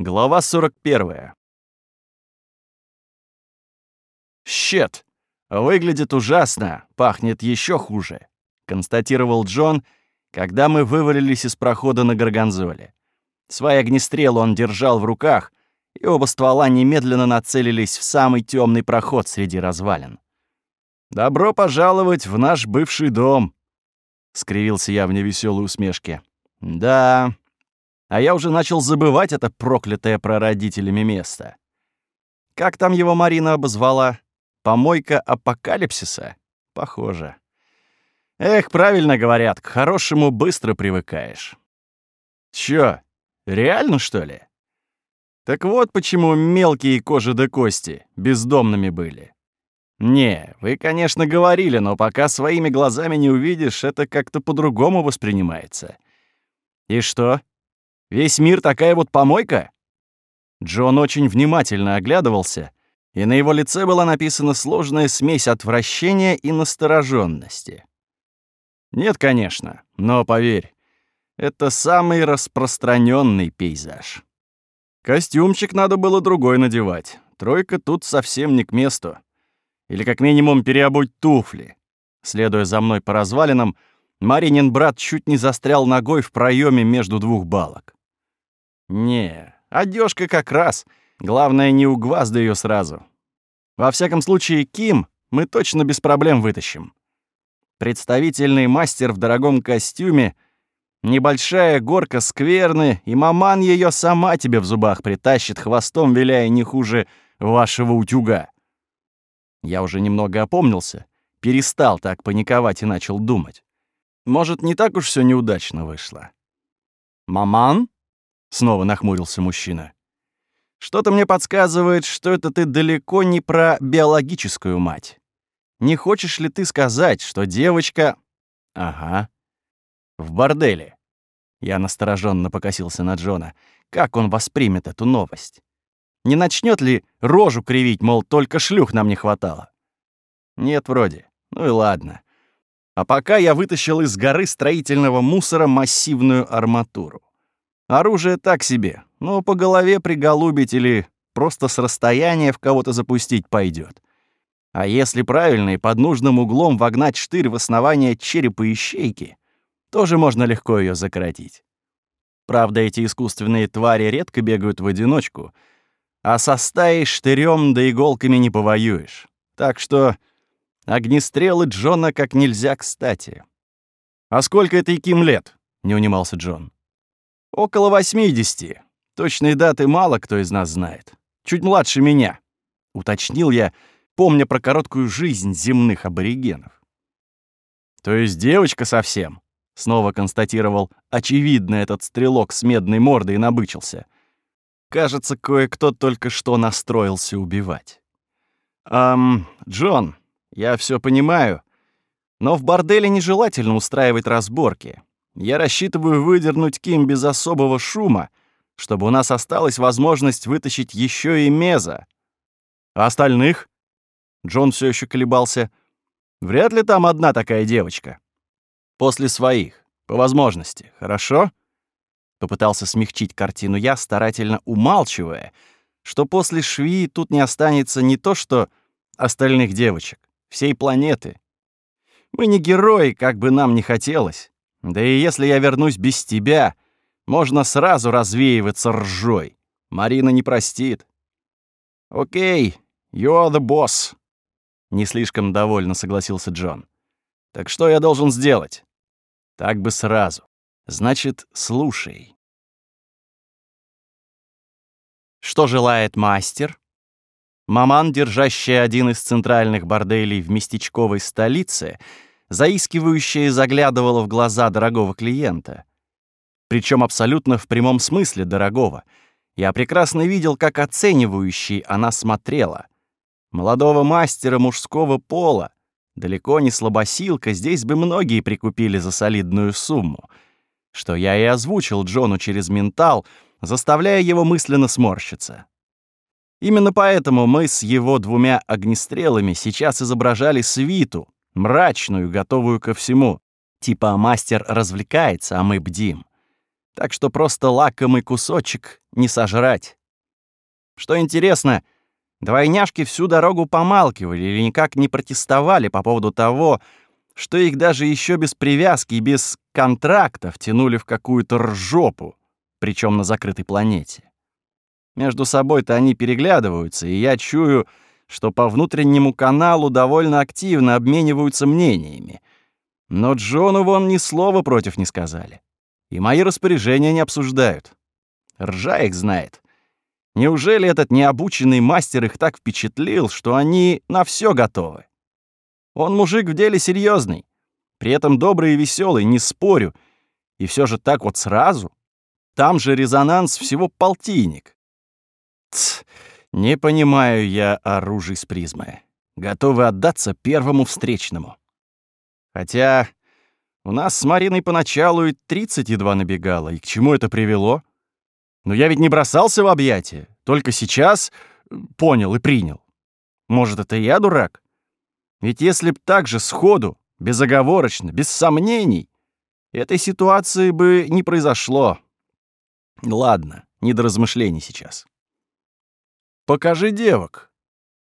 Глава 41. «Щет! Выглядит ужасно, пахнет еще хуже», — констатировал Джон, когда мы вывалились из прохода на Гарганзоле. Свой огнестрел он держал в руках, и оба ствола немедленно нацелились в самый темный проход среди развалин. «Добро пожаловать в наш бывший дом», — скривился я в невеселой усмешке. «Да, а я уже начал забывать это проклятое прародителями место. Как там его Марина обозвала? Помойка апокалипсиса? Похоже. Эх, правильно говорят, к хорошему быстро привыкаешь. Чё, реально, что ли? Так вот почему мелкие кожи до кости бездомными были. Не, вы, конечно, говорили, но пока своими глазами не увидишь, это как-то по-другому воспринимается. И что? Весь мир такая вот помойка? Джон очень внимательно оглядывался, и на его лице была написана сложная смесь отвращения и настороженности. Нет, конечно, но поверь, это самый распространенный пейзаж. Костюмчик надо было другой надевать. Тройка тут совсем не к месту. Или как минимум переобуть туфли. Следуя за мной по развалинам, Маринин брат чуть не застрял ногой в проеме между двух балок. Не, одежка как раз. Главное, не угвазда ее сразу. Во всяком случае, Ким мы точно без проблем вытащим. Представительный мастер в дорогом костюме, небольшая горка скверны, и маман ее сама тебе в зубах притащит, хвостом виляя не хуже вашего утюга. Я уже немного опомнился, перестал так паниковать и начал думать. Может, не так уж все неудачно вышло. «Маман?» Снова нахмурился мужчина. Что-то мне подсказывает, что это ты далеко не про биологическую мать. Не хочешь ли ты сказать, что девочка... Ага. В борделе. Я настороженно покосился на Джона. Как он воспримет эту новость? Не начнет ли рожу кривить, мол, только шлюх нам не хватало? Нет, вроде. Ну и ладно. А пока я вытащил из горы строительного мусора массивную арматуру. Оружие так себе, но по голове приголубить или просто с расстояния в кого-то запустить пойдет. А если правильно и под нужным углом вогнать штырь в основание черепа и щейки, тоже можно легко ее закоротить. Правда, эти искусственные твари редко бегают в одиночку, а со стаей штырем да иголками не повоюешь. Так что огнестрелы Джона как нельзя кстати. «А сколько этой Ким лет?» — не унимался Джон. Около 80. Точной даты мало кто из нас знает. Чуть младше меня, уточнил я, помня про короткую жизнь земных аборигенов. То есть девочка совсем, снова констатировал очевидно этот стрелок с медной мордой набычился. Кажется, кое-кто только что настроился убивать. «Ам, Джон, я все понимаю, но в борделе нежелательно устраивать разборки. Я рассчитываю выдернуть Ким без особого шума, чтобы у нас осталась возможность вытащить еще и Меза. А остальных? Джон все еще колебался. Вряд ли там одна такая девочка. После своих, по возможности, хорошо? Попытался смягчить картину я, старательно умалчивая, что после швеи тут не останется не то что остальных девочек, всей планеты. Мы не герои, как бы нам ни хотелось. Да и если я вернусь без тебя, можно сразу развеиваться ржой. Марина не простит. Окей, you're the boss. Не слишком довольно согласился Джон. Так что я должен сделать? Так бы сразу. Значит, слушай. Что желает мастер? Маман, держащая один из центральных борделей в местечковой столице, заискивающая заглядывала в глаза дорогого клиента. Причем абсолютно в прямом смысле дорогого. Я прекрасно видел, как оценивающей она смотрела. Молодого мастера мужского пола, далеко не слабосилка, здесь бы многие прикупили за солидную сумму. Что я и озвучил Джону через ментал, заставляя его мысленно сморщиться. Именно поэтому мы с его двумя огнестрелами сейчас изображали свиту, мрачную, готовую ко всему. Типа мастер развлекается, а мы бдим. Так что просто лакомый кусочек не сожрать. Что интересно, двойняшки всю дорогу помалкивали или никак не протестовали по поводу того, что их даже еще без привязки и без контрактов тянули в какую-то ржопу, причем на закрытой планете. Между собой-то они переглядываются, и я чую, что по внутреннему каналу довольно активно обмениваются мнениями. Но Джону вон ни слова против не сказали. И мои распоряжения не обсуждают. Ржа их знает. Неужели этот необученный мастер их так впечатлил, что они на все готовы? Он мужик в деле серьезный, при этом добрый и веселый, не спорю. И все же так вот сразу. Там же резонанс всего полтинник. Тс, не понимаю я оружий с призмы. Готовы отдаться первому встречному. Хотя у нас с Мариной поначалу и 30 едва набегало, и к чему это привело? Но я ведь не бросался в объятия, только сейчас э, понял и принял. Может, это я дурак? Ведь если б так же сходу, безоговорочно, без сомнений, этой ситуации бы не произошло. Ладно, не до размышлений сейчас. «Покажи девок!»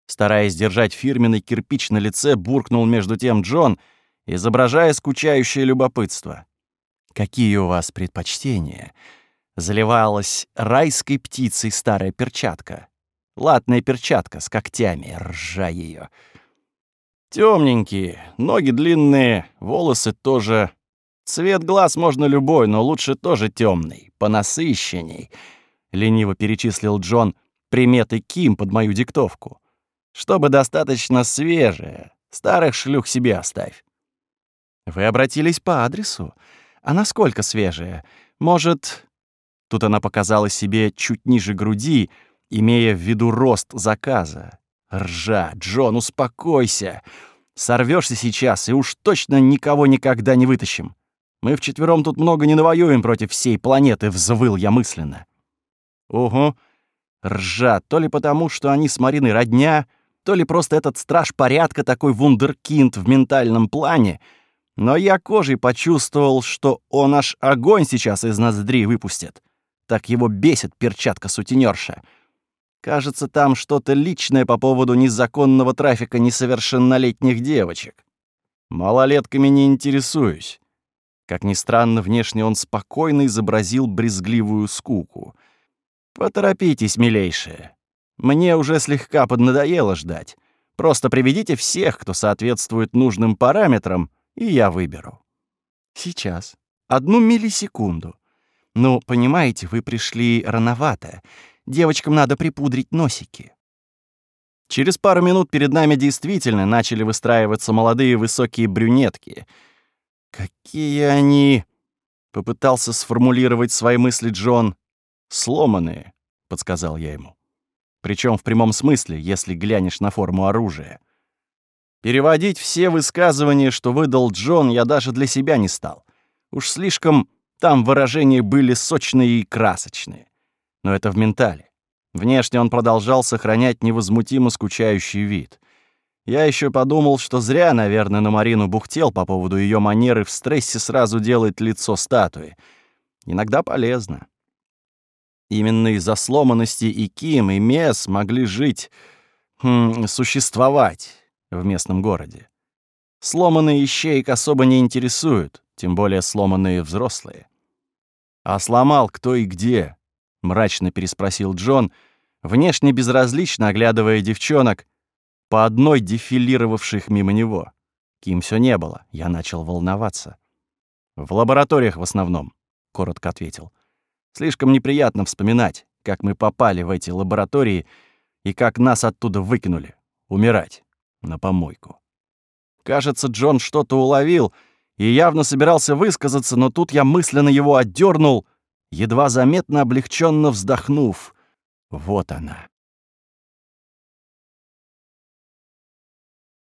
Стараясь держать фирменный кирпич на лице, буркнул между тем Джон, изображая скучающее любопытство. «Какие у вас предпочтения?» Заливалась райской птицей старая перчатка. Латная перчатка с когтями, ржа ее. Темненькие, ноги длинные, волосы тоже. Цвет глаз можно любой, но лучше тоже темный, понасыщенней. Лениво перечислил Джон приметы Ким под мою диктовку. Чтобы достаточно свежее, старых шлюх себе оставь. Вы обратились по адресу. А насколько свежее? Может... Тут она показала себе чуть ниже груди, имея в виду рост заказа. Ржа, Джон, успокойся. Сорвешься сейчас, и уж точно никого никогда не вытащим. Мы вчетвером тут много не навоюем против всей планеты, взвыл я мысленно. Угу. Ржа, то ли потому, что они с Мариной родня, то ли просто этот страж порядка такой вундеркинд в ментальном плане, но я кожей почувствовал, что он аж огонь сейчас из ноздрей выпустит. Так его бесит перчатка-сутенерша. Кажется, там что-то личное по поводу незаконного трафика несовершеннолетних девочек. Малолетками не интересуюсь. Как ни странно, внешне он спокойно изобразил брезгливую скуку. «Поторопитесь, милейшие. Мне уже слегка поднадоело ждать. Просто приведите всех, кто соответствует нужным параметрам, и я выберу». «Сейчас. Одну миллисекунду. Ну, понимаете, вы пришли рановато. Девочкам надо припудрить носики. Через пару минут перед нами действительно начали выстраиваться молодые высокие брюнетки. Какие они... Попытался сформулировать свои мысли Джон. «Сломанные», — подсказал я ему. Причем в прямом смысле, если глянешь на форму оружия. Переводить все высказывания, что выдал Джон, я даже для себя не стал. Уж слишком там выражения были сочные и красочные но это в ментале. Внешне он продолжал сохранять невозмутимо скучающий вид. Я еще подумал, что зря, наверное, на Марину бухтел по поводу ее манеры в стрессе сразу делать лицо статуи. Иногда полезно. Именно из-за сломанности и Ким, и Мес могли жить, хм, существовать в местном городе. Сломанные ищейк особо не интересуют, тем более сломанные взрослые. А сломал кто и где, — мрачно переспросил Джон, внешне безразлично оглядывая девчонок, по одной дефилировавших мимо него. Ким все не было, я начал волноваться. «В лабораториях в основном», — коротко ответил. «Слишком неприятно вспоминать, как мы попали в эти лаборатории и как нас оттуда выкинули. Умирать. На помойку». Кажется, Джон что-то уловил и явно собирался высказаться, но тут я мысленно его отдернул — едва заметно облегченно вздохнув. Вот она,